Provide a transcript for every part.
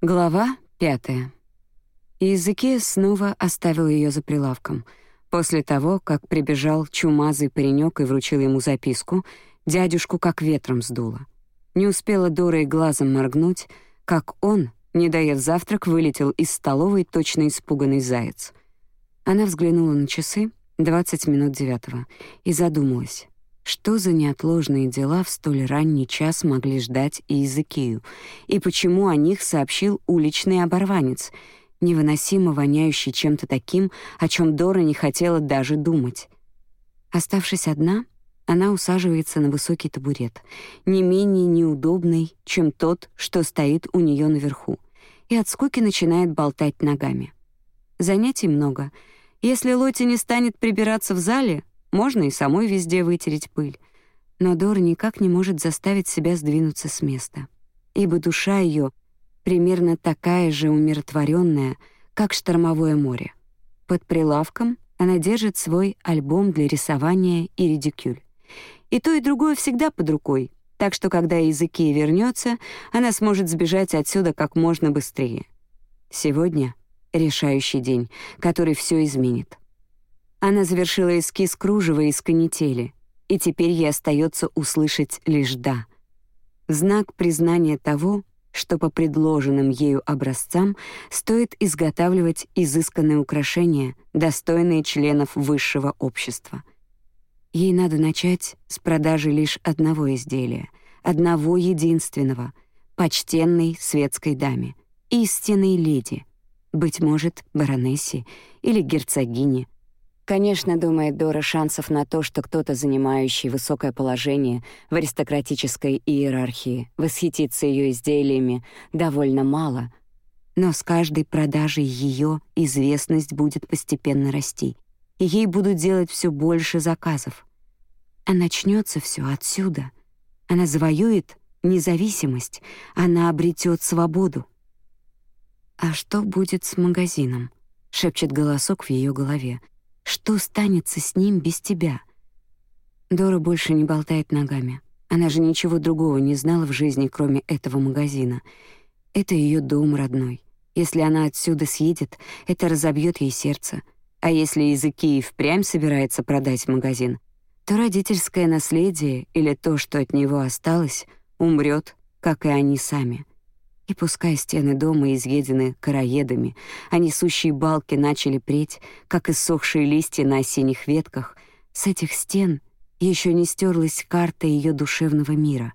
Глава пятая. Языки снова оставил ее за прилавком. После того, как прибежал чумазый паренек и вручил ему записку, дядюшку как ветром сдуло. Не успела Дора и глазом моргнуть, как он, не доев завтрак, вылетел из столовой точно испуганный заяц. Она взглянула на часы, 20 минут девятого, и задумалась. Что за неотложные дела в столь ранний час могли ждать и Иезекию, и почему о них сообщил уличный оборванец, невыносимо воняющий чем-то таким, о чем Дора не хотела даже думать. Оставшись одна, она усаживается на высокий табурет, не менее неудобный, чем тот, что стоит у нее наверху, и от скуки начинает болтать ногами. Занятий много. Если Лоти не станет прибираться в зале, можно и самой везде вытереть пыль. Но Дора никак не может заставить себя сдвинуться с места, ибо душа ее примерно такая же умиротворенная, как штормовое море. Под прилавком она держит свой альбом для рисования и редикюль. И то, и другое всегда под рукой, так что когда языки вернется, она сможет сбежать отсюда как можно быстрее. Сегодня решающий день, который все изменит. Она завершила эскиз кружева из канители, и теперь ей остается услышать лишь «да». Знак признания того, что по предложенным ею образцам стоит изготавливать изысканные украшения, достойные членов высшего общества. Ей надо начать с продажи лишь одного изделия, одного единственного, почтенной светской даме, истинной леди, быть может, баронессе или герцогине — Конечно, думает Дора, шансов на то, что кто-то, занимающий высокое положение в аристократической иерархии, восхитится ее изделиями, довольно мало. Но с каждой продажей ее известность будет постепенно расти, и ей будут делать все больше заказов. А начнется все отсюда. Она завоюет независимость, она обретет свободу. «А что будет с магазином?» — шепчет голосок в ее голове — что станется с ним без тебя? Дора больше не болтает ногами. Она же ничего другого не знала в жизни, кроме этого магазина. Это ее дом родной. Если она отсюда съедет, это разобьет ей сердце. А если языки и впрямь собирается продать магазин, то родительское наследие или то, что от него осталось, умрет, как и они сами. И пускай стены дома изъедены короедами, а несущие балки начали преть, как иссохшие листья на осенних ветках, с этих стен еще не стерлась карта ее душевного мира,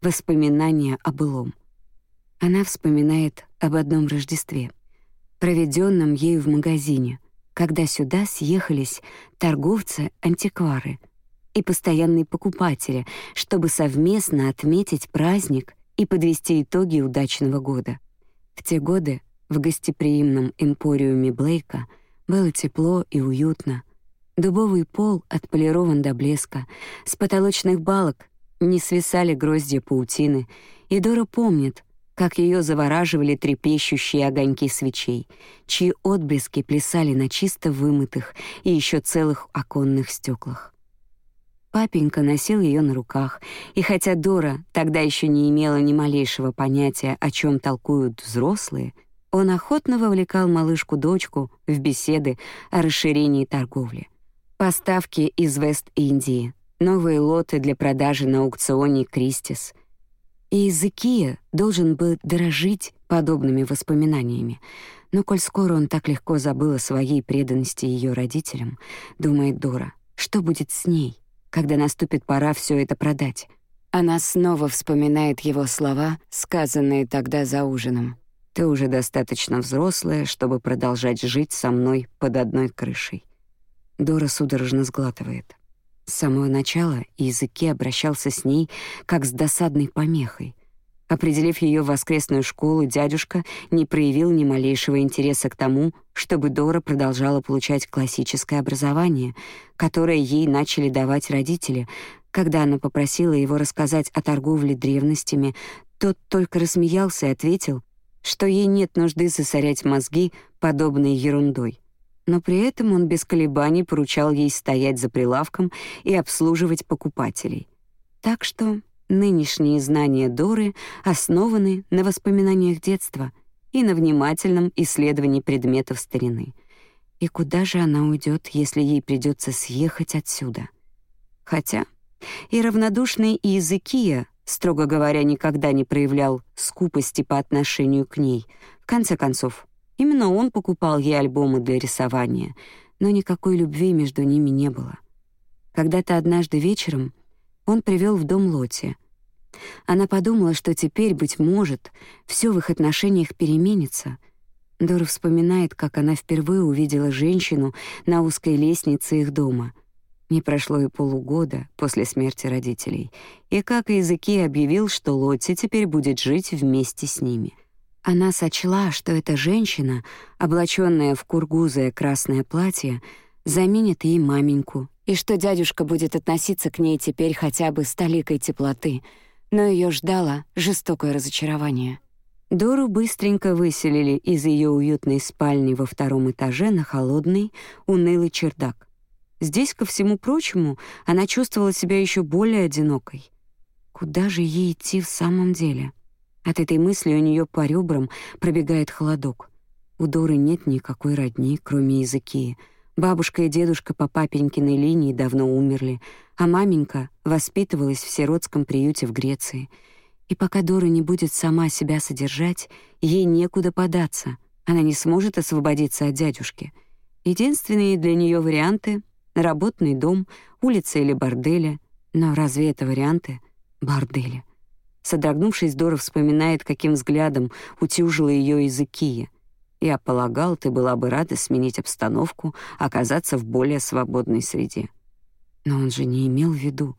воспоминания о былом. Она вспоминает об одном Рождестве, проведенном ею в магазине, когда сюда съехались торговцы-антиквары и постоянные покупатели, чтобы совместно отметить праздник и подвести итоги удачного года. В те годы в гостеприимном эмпориуме Блейка было тепло и уютно. Дубовый пол отполирован до блеска, с потолочных балок не свисали гроздья паутины, и Дора помнит, как ее завораживали трепещущие огоньки свечей, чьи отблески плясали на чисто вымытых и еще целых оконных стеклах. Папенька носил ее на руках, и хотя Дора тогда еще не имела ни малейшего понятия, о чем толкуют взрослые, он охотно вовлекал малышку-дочку в беседы о расширении торговли. Поставки из Вест-Индии, новые лоты для продажи на аукционе Кристис. И Зекия должен был дорожить подобными воспоминаниями, но коль скоро он так легко забыл о своей преданности ее родителям, думает Дора, что будет с ней? Когда наступит пора все это продать. Она снова вспоминает его слова, сказанные тогда за ужином. «Ты уже достаточно взрослая, чтобы продолжать жить со мной под одной крышей». Дора судорожно сглатывает. С самого начала языки обращался с ней как с досадной помехой — Определив ее в воскресную школу, дядюшка не проявил ни малейшего интереса к тому, чтобы Дора продолжала получать классическое образование, которое ей начали давать родители. Когда она попросила его рассказать о торговле древностями, тот только рассмеялся и ответил, что ей нет нужды засорять мозги подобной ерундой. Но при этом он без колебаний поручал ей стоять за прилавком и обслуживать покупателей. Так что Нынешние знания Доры основаны на воспоминаниях детства, и на внимательном исследовании предметов старины. И куда же она уйдет, если ей придется съехать отсюда? Хотя и равнодушный Иезекия, строго говоря, никогда не проявлял скупости по отношению к ней. В конце концов, именно он покупал ей альбомы для рисования, но никакой любви между ними не было. Когда-то однажды вечером он привел в дом Лоти. Она подумала, что теперь, быть может, все в их отношениях переменится. Дора вспоминает, как она впервые увидела женщину на узкой лестнице их дома — не прошло и полугода после смерти родителей, и как языки объявил, что Лотти теперь будет жить вместе с ними. Она сочла, что эта женщина, облаченная в кургузое красное платье, заменит ей маменьку, и что дядюшка будет относиться к ней теперь хотя бы с толикой теплоты, но ее ждало жестокое разочарование. Дору быстренько выселили из ее уютной спальни во втором этаже на холодный, унылый чердак. Здесь, ко всему прочему, она чувствовала себя еще более одинокой. Куда же ей идти в самом деле? От этой мысли у нее по ребрам пробегает холодок. У Доры нет никакой родни, кроме языки. Бабушка и дедушка по папенькиной линии давно умерли, а маменька воспитывалась в сиротском приюте в Греции. И пока Дора не будет сама себя содержать, ей некуда податься. Она не сможет освободиться от дядюшки. Единственные для нее варианты работный дом, улица или борделя. Но разве это варианты? Бордели. Содрогнувшись, Дора вспоминает, каким взглядом утюжила ее языкия. «Я полагал, ты была бы рада сменить обстановку, оказаться в более свободной среде». Но он же не имел в виду.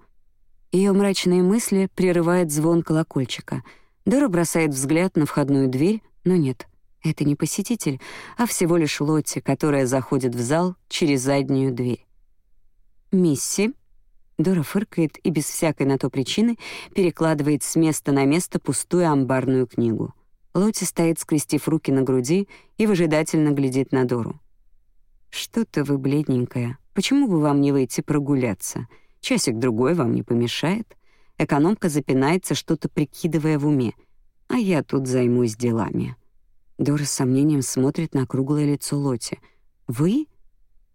Ее мрачные мысли прерывает звон колокольчика. Дора бросает взгляд на входную дверь, но нет, это не посетитель, а всего лишь Лотти, которая заходит в зал через заднюю дверь. «Мисси». Дора фыркает и без всякой на то причины перекладывает с места на место пустую амбарную книгу. Лоти стоит, скрестив руки на груди, и выжидательно глядит на Дору. «Что-то вы бледненькая. Почему бы вам не выйти прогуляться? Часик-другой вам не помешает?» Экономка запинается, что-то прикидывая в уме. «А я тут займусь делами». Дора с сомнением смотрит на круглое лицо Лоти. «Вы?»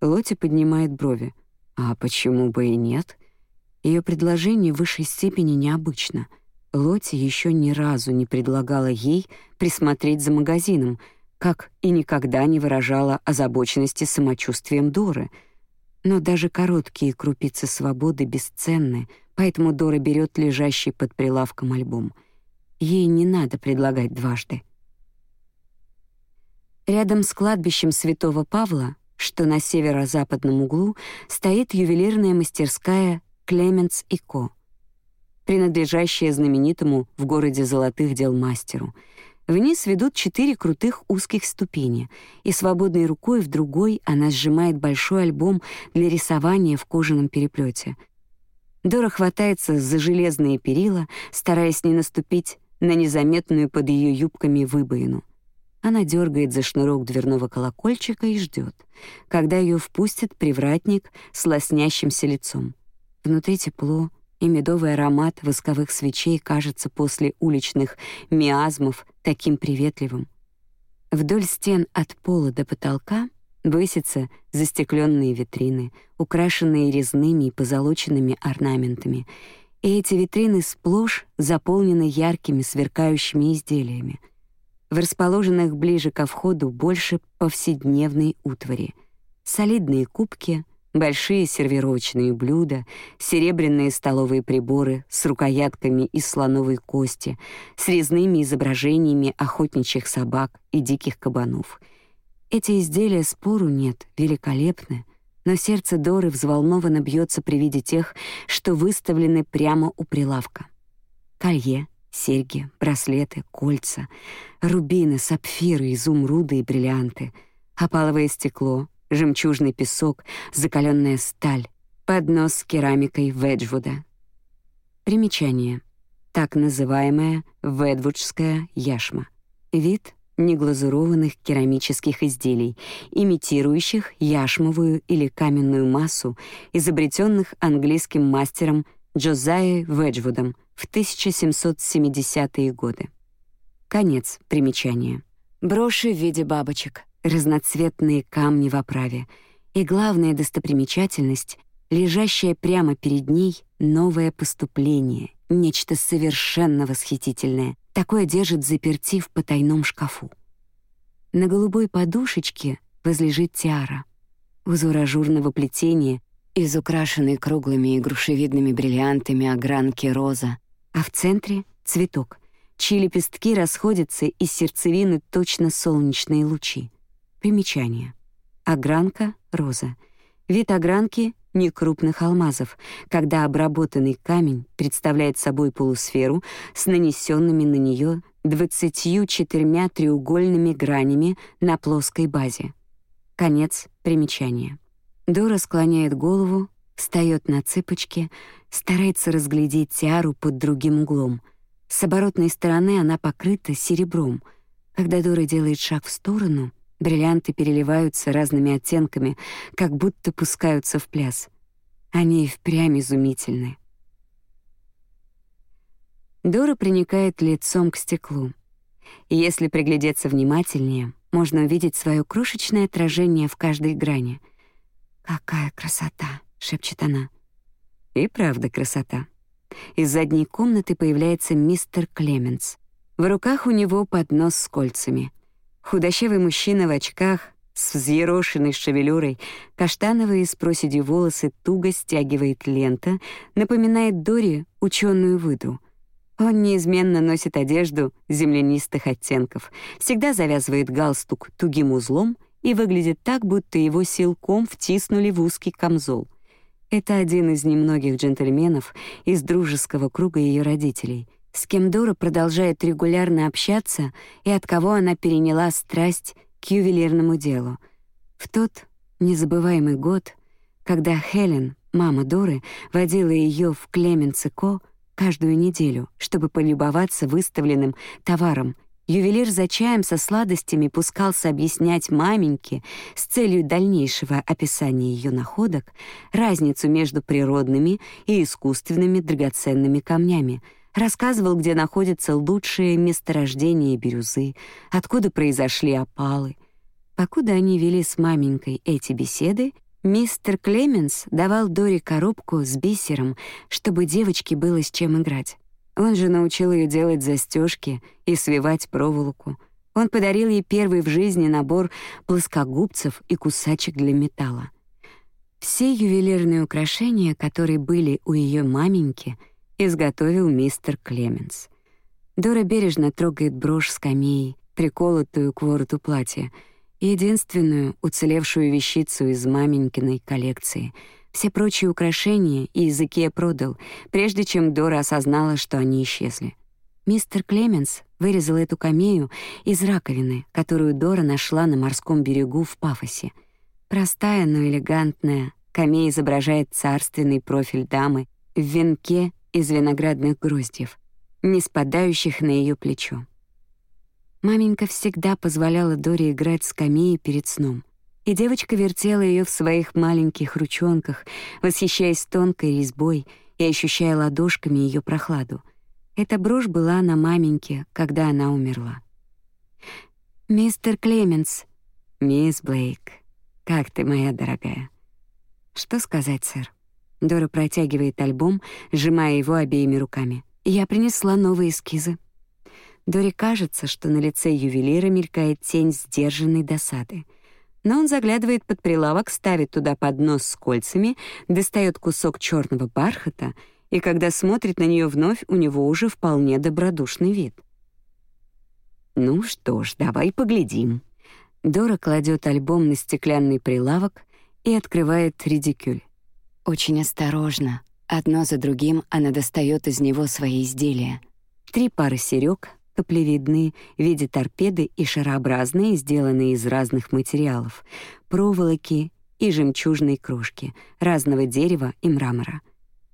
Лоти поднимает брови. А почему бы и нет? Ее предложение в высшей степени необычно. Лоти еще ни разу не предлагала ей присмотреть за магазином, как и никогда не выражала озабоченности самочувствием Доры. Но даже короткие крупицы свободы бесценны, поэтому Дора берет лежащий под прилавком альбом. Ей не надо предлагать дважды. Рядом с кладбищем Святого Павла что на северо-западном углу стоит ювелирная мастерская Клеменс и Ко, принадлежащая знаменитому в городе золотых дел мастеру. Вниз ведут четыре крутых узких ступени, и свободной рукой в другой она сжимает большой альбом для рисования в кожаном переплете. Дора хватается за железные перила, стараясь не наступить на незаметную под ее юбками выбоину. Она дергает за шнурок дверного колокольчика и ждет, когда ее впустит привратник с лоснящимся лицом. Внутри тепло, и медовый аромат восковых свечей кажется после уличных миазмов таким приветливым. Вдоль стен от пола до потолка высятся застекленные витрины, украшенные резными и позолоченными орнаментами, и эти витрины сплошь заполнены яркими сверкающими изделиями — в расположенных ближе ко входу больше повседневной утвари. Солидные кубки, большие сервировочные блюда, серебряные столовые приборы с рукоятками из слоновой кости, с резными изображениями охотничьих собак и диких кабанов. Эти изделия спору нет, великолепны, но сердце Доры взволнованно бьется при виде тех, что выставлены прямо у прилавка. Колье, Серьги, браслеты, кольца, рубины, сапфиры, изумруды и бриллианты, опаловое стекло, жемчужный песок, закаленная сталь, поднос с керамикой Веджвуда. Примечание. Так называемая ведвудская яшма. Вид неглазурованных керамических изделий, имитирующих яшмовую или каменную массу, изобретенных английским мастером Джозайей Веджвудом в 1770-е годы. Конец примечания. Броши в виде бабочек, разноцветные камни в оправе и главная достопримечательность — лежащее прямо перед ней новое поступление, нечто совершенно восхитительное. Такое держит заперти в потайном шкафу. На голубой подушечке возлежит тиара. Узор ажурного плетения из украшенной круглыми и грушевидными бриллиантами огранки роза, а в центре — цветок, чьи лепестки расходятся из сердцевины точно солнечные лучи. Примечание. Огранка — роза. Вид огранки — некрупных алмазов, когда обработанный камень представляет собой полусферу с нанесенными на нее 24 треугольными гранями на плоской базе. Конец примечания. Дора склоняет голову, встает на цыпочки, старается разглядеть тиару под другим углом. С оборотной стороны она покрыта серебром. Когда Дора делает шаг в сторону — Бриллианты переливаются разными оттенками, как будто пускаются в пляс. Они впрямь изумительны. Дора приникает лицом к стеклу. И если приглядеться внимательнее, можно увидеть свое крошечное отражение в каждой грани. «Какая красота!» — шепчет она. И правда красота. Из задней комнаты появляется мистер Клеменс. В руках у него поднос с кольцами — Худощавый мужчина в очках, с взъерошенной шевелюрой, каштановые с проседью волосы туго стягивает лента, напоминает Дори ученую выдру. Он неизменно носит одежду землянистых оттенков, всегда завязывает галстук тугим узлом и выглядит так, будто его силком втиснули в узкий камзол. Это один из немногих джентльменов из дружеского круга ее родителей — с кем Дора продолжает регулярно общаться и от кого она переняла страсть к ювелирному делу. В тот незабываемый год, когда Хелен, мама Доры, водила ее в Клеменцико каждую неделю, чтобы полюбоваться выставленным товаром, ювелир за чаем со сладостями пускался объяснять маменьке с целью дальнейшего описания ее находок разницу между природными и искусственными драгоценными камнями — рассказывал, где находятся лучшие месторождения бирюзы, откуда произошли опалы. Покуда они вели с маменькой эти беседы, мистер Клеменс давал Дори коробку с бисером, чтобы девочке было с чем играть. Он же научил ее делать застежки и свивать проволоку. Он подарил ей первый в жизни набор плоскогубцев и кусачек для металла. Все ювелирные украшения, которые были у ее маменьки — изготовил мистер Клеменс. Дора бережно трогает брошь с камеей, приколотую к вороту платья, единственную уцелевшую вещицу из маменькиной коллекции. Все прочие украшения и языки продал, прежде чем Дора осознала, что они исчезли. Мистер Клеменс вырезал эту камею из раковины, которую Дора нашла на морском берегу в Пафосе. Простая, но элегантная, камея изображает царственный профиль дамы в венке из виноградных гроздьев, не спадающих на ее плечо. Маменька всегда позволяла Доре играть с камеей перед сном, и девочка вертела ее в своих маленьких ручонках, восхищаясь тонкой резьбой и ощущая ладошками ее прохладу. Эта брошь была на маменьке, когда она умерла. «Мистер Клеменс». «Мисс Блейк, как ты, моя дорогая?» «Что сказать, сэр?» Дора протягивает альбом, сжимая его обеими руками. Я принесла новые эскизы. Доре кажется, что на лице ювелира мелькает тень сдержанной досады. Но он заглядывает под прилавок, ставит туда поднос с кольцами, достает кусок черного бархата, и когда смотрит на нее вновь, у него уже вполне добродушный вид. «Ну что ж, давай поглядим». Дора кладет альбом на стеклянный прилавок и открывает редикюль. Очень осторожно, одно за другим она достает из него свои изделия. Три пары серёг, каплевидные, в виде торпеды и шарообразные, сделанные из разных материалов, проволоки и жемчужной крошки, разного дерева и мрамора.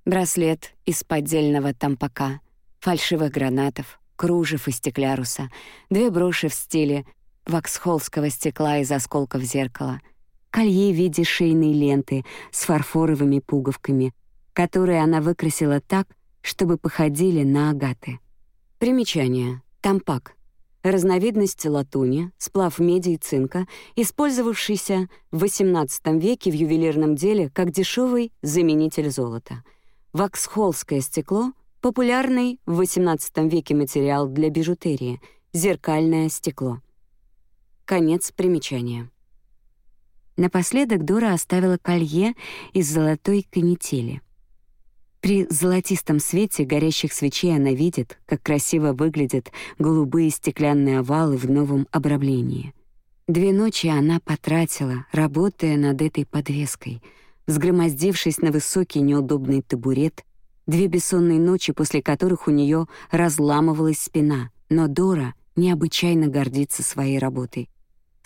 Браслет из поддельного тампака, фальшивых гранатов, кружев из стекляруса, две броши в стиле ваксхолского стекла из осколков зеркала — колье в виде шейной ленты с фарфоровыми пуговками, которые она выкрасила так, чтобы походили на агаты. Примечание. Тампак. разновидность латуни, сплав меди и цинка, использовавшийся в XVIII веке в ювелирном деле как дешевый заменитель золота. Ваксхолское стекло — популярный в XVIII веке материал для бижутерии, зеркальное стекло. Конец примечания. Напоследок Дора оставила колье из золотой канители — при золотистом свете горящих свечей она видит, как красиво выглядят голубые стеклянные овалы в новом обрамлении. Две ночи она потратила, работая над этой подвеской, сгромоздившись на высокий неудобный табурет, две бессонные ночи, после которых у нее разламывалась спина, но Дора необычайно гордится своей работой.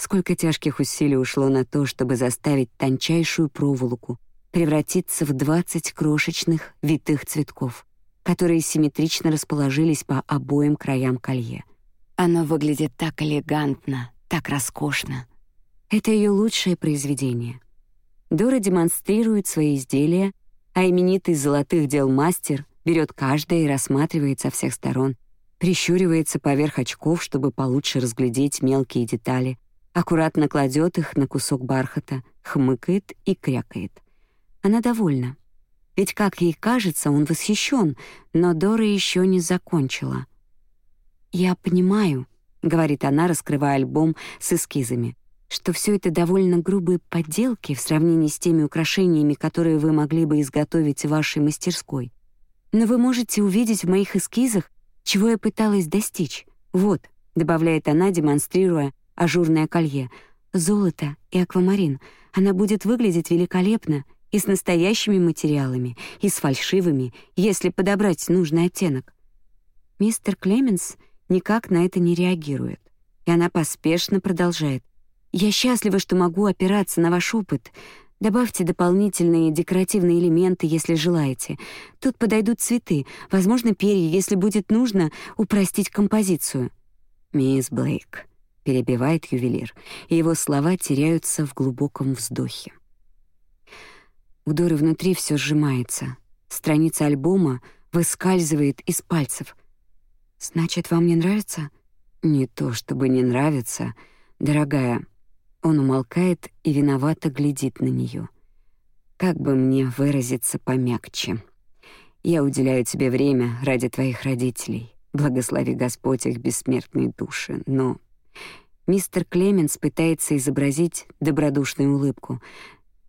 Сколько тяжких усилий ушло на то, чтобы заставить тончайшую проволоку превратиться в 20 крошечных витых цветков, которые симметрично расположились по обоим краям колье. Оно выглядит так элегантно, так роскошно. Это ее лучшее произведение. Дора демонстрирует свои изделия, а именитый золотых дел мастер берет каждое и рассматривает со всех сторон, прищуривается поверх очков, чтобы получше разглядеть мелкие детали, аккуратно кладет их на кусок бархата, хмыкает и крякает. Она довольна. Ведь, как ей кажется, он восхищен, но Дора еще не закончила. «Я понимаю», — говорит она, раскрывая альбом с эскизами, «что все это довольно грубые подделки в сравнении с теми украшениями, которые вы могли бы изготовить в вашей мастерской. Но вы можете увидеть в моих эскизах, чего я пыталась достичь. Вот», — добавляет она, демонстрируя ажурное колье, «золото и аквамарин. Она будет выглядеть великолепно, и с настоящими материалами, и с фальшивыми, если подобрать нужный оттенок. Мистер Клеменс никак на это не реагирует, и она поспешно продолжает. «Я счастлива, что могу опираться на ваш опыт. Добавьте дополнительные декоративные элементы, если желаете. Тут подойдут цветы, возможно, перья, если будет нужно упростить композицию». «Мисс Блейк», — перебивает ювелир, и его слова теряются в глубоком вздохе. У Доры внутри все сжимается. Страница альбома выскальзывает из пальцев. «Значит, вам не нравится?» «Не то чтобы не нравится, дорогая». Он умолкает и виновато глядит на нее. «Как бы мне выразиться помягче? Я уделяю тебе время ради твоих родителей. Благослови Господь их бессмертные души, но...» Мистер Клеменс пытается изобразить добродушную улыбку,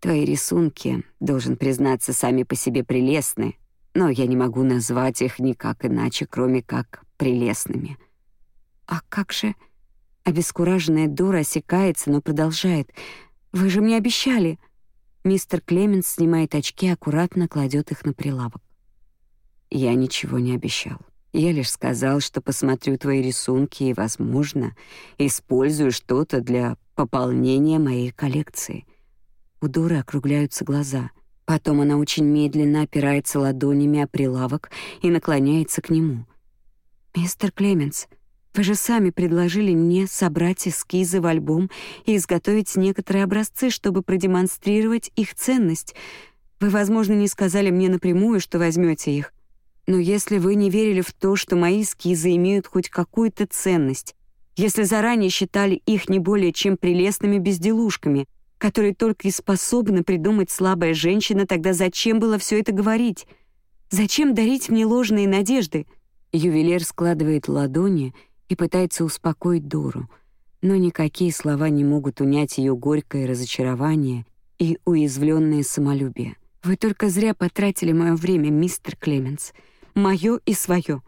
Твои рисунки, должен признаться, сами по себе прелестны, но я не могу назвать их никак иначе, кроме как прелестными. А как же... Обескураженная дура осекается, но продолжает. «Вы же мне обещали!» Мистер Клеменс снимает очки и аккуратно кладет их на прилавок. «Я ничего не обещал. Я лишь сказал, что посмотрю твои рисунки и, возможно, использую что-то для пополнения моей коллекции. У Доры округляются глаза. Потом она очень медленно опирается ладонями о прилавок и наклоняется к нему. «Мистер Клеменс, вы же сами предложили мне собрать эскизы в альбом и изготовить некоторые образцы, чтобы продемонстрировать их ценность. Вы, возможно, не сказали мне напрямую, что возьмете их. Но если вы не верили в то, что мои эскизы имеют хоть какую-то ценность, если заранее считали их не более чем прелестными безделушками, который только и способна придумать слабая женщина, тогда зачем было все это говорить? Зачем дарить мне ложные надежды? Ювелир складывает ладони и пытается успокоить Дору, но никакие слова не могут унять ее горькое разочарование и уязвленное самолюбие. Вы только зря потратили мое время, мистер Клеменс. Мое и свое.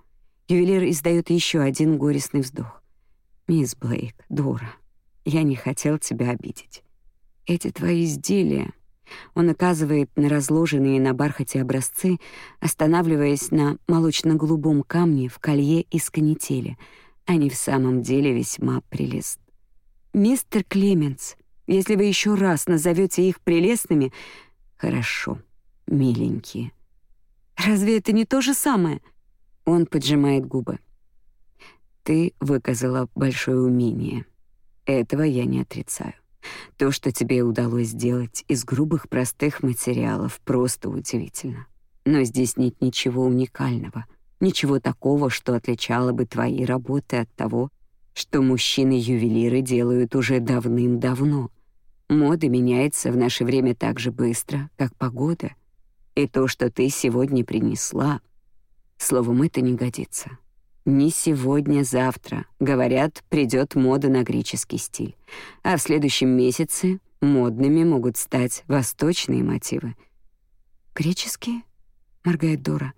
Ювелир издает еще один горестный вздох. Мисс Блейк, Дора, я не хотел тебя обидеть. Эти твои изделия. Он указывает на разложенные на бархате образцы, останавливаясь на молочно-голубом камне в колье из канители. Они в самом деле весьма прелест. Мистер Клеменс, если вы еще раз назовете их прелестными, хорошо, миленькие. Разве это не то же самое? Он поджимает губы. Ты выказала большое умение. Этого я не отрицаю. То, что тебе удалось сделать из грубых простых материалов, просто удивительно. Но здесь нет ничего уникального, ничего такого, что отличало бы твои работы от того, что мужчины-ювелиры делают уже давным-давно. Мода меняется в наше время так же быстро, как погода. И то, что ты сегодня принесла, словом, это не годится. Не сегодня, завтра, говорят, придет мода на греческий стиль, а в следующем месяце модными могут стать восточные мотивы. Греческие? моргает Дора.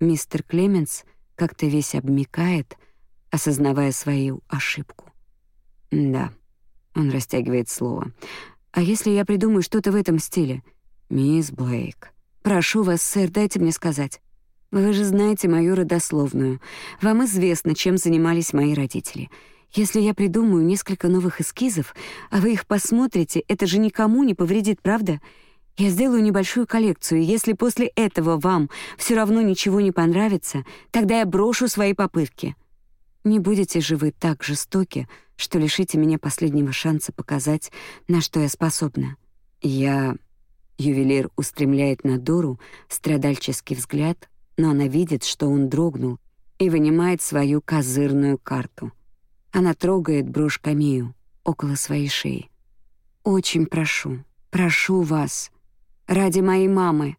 Мистер Клеменс как-то весь обмикает, осознавая свою ошибку. Да. Он растягивает слово. А если я придумаю что-то в этом стиле? Мисс Блейк. Прошу вас, сэр, дайте мне сказать. Вы же знаете мою родословную. Вам известно, чем занимались мои родители. Если я придумаю несколько новых эскизов, а вы их посмотрите, это же никому не повредит, правда? Я сделаю небольшую коллекцию, и если после этого вам все равно ничего не понравится, тогда я брошу свои попытки. Не будете же вы так жестоки, что лишите меня последнего шанса показать, на что я способна. Я... Ювелир устремляет на Дору страдальческий взгляд, но она видит, что он дрогнул, и вынимает свою козырную карту. Она трогает брошь камею около своей шеи. «Очень прошу, прошу вас, Ради моей мамы.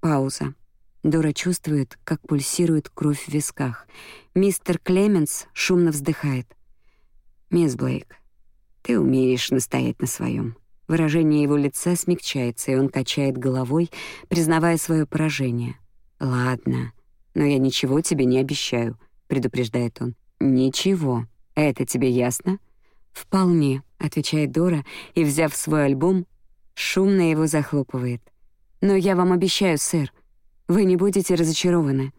Пауза. Дора чувствует, как пульсирует кровь в висках. Мистер Клеменс шумно вздыхает. «Мисс Блейк, ты умеешь настоять на своем. Выражение его лица смягчается, и он качает головой, признавая свое поражение. «Ладно, но я ничего тебе не обещаю», — предупреждает он. «Ничего. Это тебе ясно?» «Вполне», — отвечает Дора, и, взяв свой альбом, шумно его захлопывает. «Но я вам обещаю, сэр, вы не будете разочарованы.